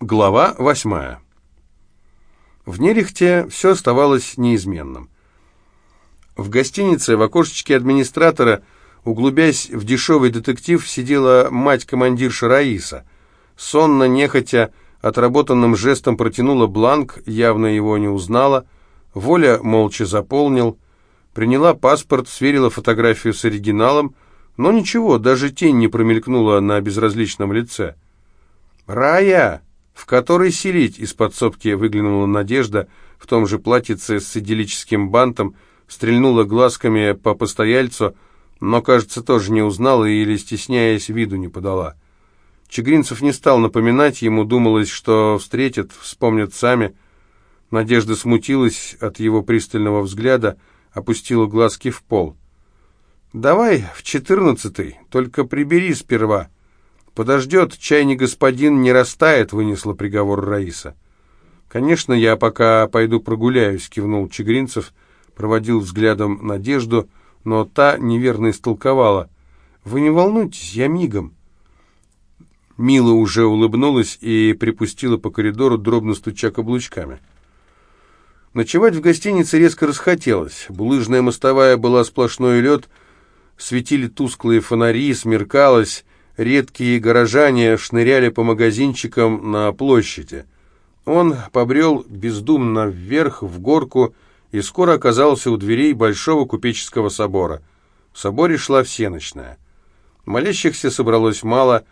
Глава восьмая. В Нерехте все оставалось неизменным. В гостинице в окошечке администратора, углубясь в дешевый детектив, сидела мать-командирша Раиса. Сонно, нехотя, отработанным жестом протянула бланк, явно его не узнала. Воля молча заполнил, приняла паспорт, сверила фотографию с оригиналом, но ничего, даже тень не промелькнула на безразличном лице. «Рая!» «В который селить?» — из подсобки выглянула Надежда в том же платьице с идиллическим бантом, стрельнула глазками по постояльцу, но, кажется, тоже не узнала или, стесняясь, виду не подала. Чегринцев не стал напоминать, ему думалось, что встретят, вспомнят сами. Надежда смутилась от его пристального взгляда, опустила глазки в пол. «Давай в четырнадцатый, только прибери сперва». «Подождет, чай не господин не растает», — вынесла приговор Раиса. «Конечно, я пока пойду прогуляюсь», — кивнул Чегринцев, проводил взглядом Надежду, но та неверно истолковала. «Вы не волнуйтесь, я мигом». Мила уже улыбнулась и припустила по коридору, дробно стуча каблучками. Ночевать в гостинице резко расхотелось. Булыжная мостовая была сплошной лед, светили тусклые фонари, смеркалось, Редкие горожане шныряли по магазинчикам на площади. Он побрел бездумно вверх, в горку, и скоро оказался у дверей Большого купеческого собора. В соборе шла всеночная. Молящихся собралось мало,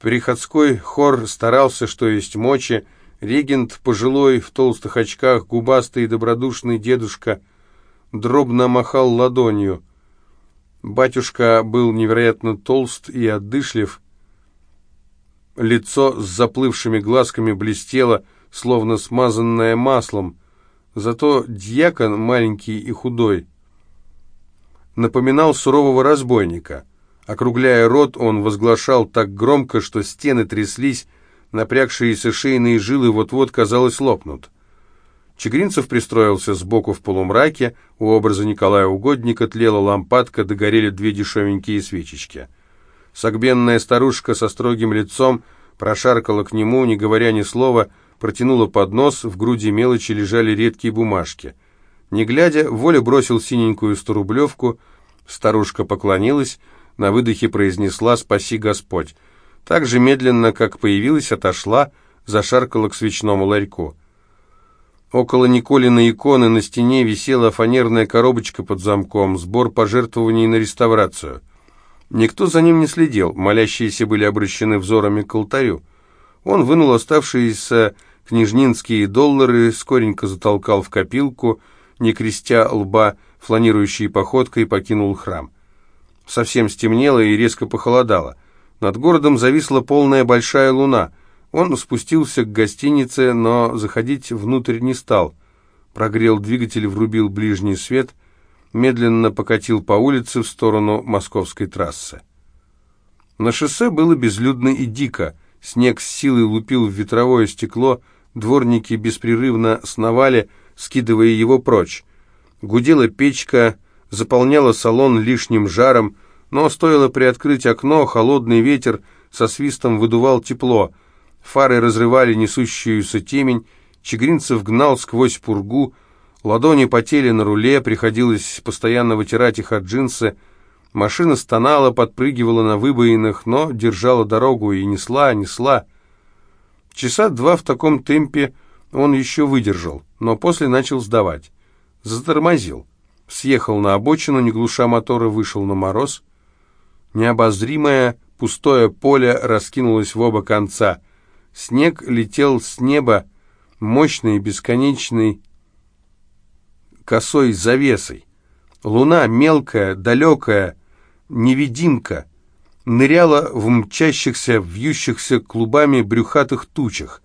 приходской хор старался, что есть мочи, регент пожилой, в толстых очках, губастый и добродушный дедушка, дробно махал ладонью — Батюшка был невероятно толст и отдышлив. Лицо с заплывшими глазками блестело, словно смазанное маслом. Зато дьякон, маленький и худой, напоминал сурового разбойника. Округляя рот, он возглашал так громко, что стены тряслись, напрягшиеся шейные жилы вот-вот, казалось, лопнут. Чегринцев пристроился сбоку в полумраке, у образа Николая Угодника тлела лампадка, догорели две дешевенькие свечечки. Согбенная старушка со строгим лицом прошаркала к нему, не говоря ни слова, протянула поднос, в груди мелочи лежали редкие бумажки. Не глядя, Воля бросил синенькую сторублевку, старушка поклонилась, на выдохе произнесла «Спаси Господь». Так же медленно, как появилась, отошла, зашаркала к свечному ларьку. Около Николиной иконы на стене висела фанерная коробочка под замком, сбор пожертвований на реставрацию. Никто за ним не следил, молящиеся были обращены взорами к алтарю. Он вынул оставшиеся княжнинские доллары, скоренько затолкал в копилку, не крестя лба, фланирующей походкой покинул храм. Совсем стемнело и резко похолодало. Над городом зависла полная большая луна — он спустился к гостинице, но заходить внутрь не стал. Прогрел двигатель, врубил ближний свет, медленно покатил по улице в сторону московской трассы. На шоссе было безлюдно и дико. Снег с силой лупил в ветровое стекло, дворники беспрерывно сновали, скидывая его прочь. Гудела печка, заполняла салон лишним жаром, но стоило приоткрыть окно, холодный ветер со свистом выдувал тепло — Фары разрывали несущуюся темень, Чегринцев гнал сквозь пургу, ладони потели на руле, приходилось постоянно вытирать их от джинсы. Машина стонала, подпрыгивала на выбоинах, но держала дорогу и несла, несла. Часа два в таком темпе он еще выдержал, но после начал сдавать. Затормозил. Съехал на обочину, не глуша мотора, вышел на мороз. Необозримое пустое поле раскинулось в оба конца — Снег летел с неба мощной бесконечной косой завесой. Луна, мелкая, далекая, невидимка, ныряла в мчащихся, вьющихся клубами брюхатых тучах.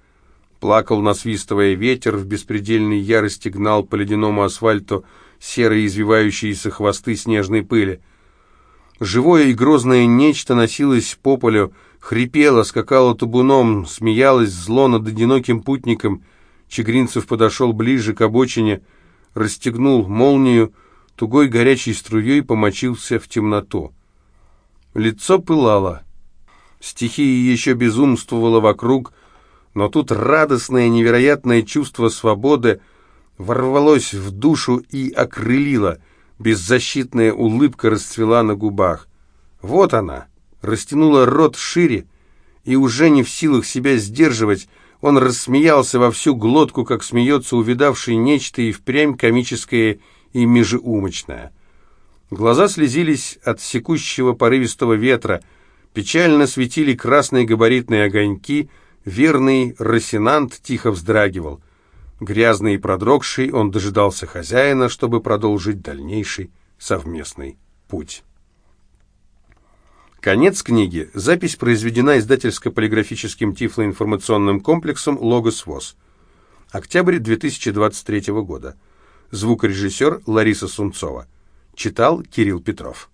Плакал, насвистывая ветер, в беспредельной ярости гнал по ледяному асфальту серые извивающиеся хвосты снежной пыли. Живое и грозное нечто носилось по полю, хрипела, скакала табуном, смеялась зло над одиноким путником. Чегринцев подошел ближе к обочине, расстегнул молнию, тугой горячей струей помочился в темноту. Лицо пылало. Стихия еще безумствовала вокруг, Но тут радостное невероятное чувство свободы ворвалось в душу и окрылило. Беззащитная улыбка расцвела на губах. Вот она, растянула рот шире, и уже не в силах себя сдерживать, он рассмеялся во всю глотку, как смеется увидавший нечто и впрямь комическое и межеумочное. Глаза слезились от секущего порывистого ветра, печально светили красные габаритные огоньки, верный Росинант тихо вздрагивал. Грязный и продрогший, он дожидался хозяина, чтобы продолжить дальнейший совместный путь. Конец книги. Запись произведена издательско-полиграфическим тифлоинформационным комплексом «Логос ВОЗ». Октябрь 2023 года. Звукорежиссер Лариса Сунцова. Читал Кирилл Петров.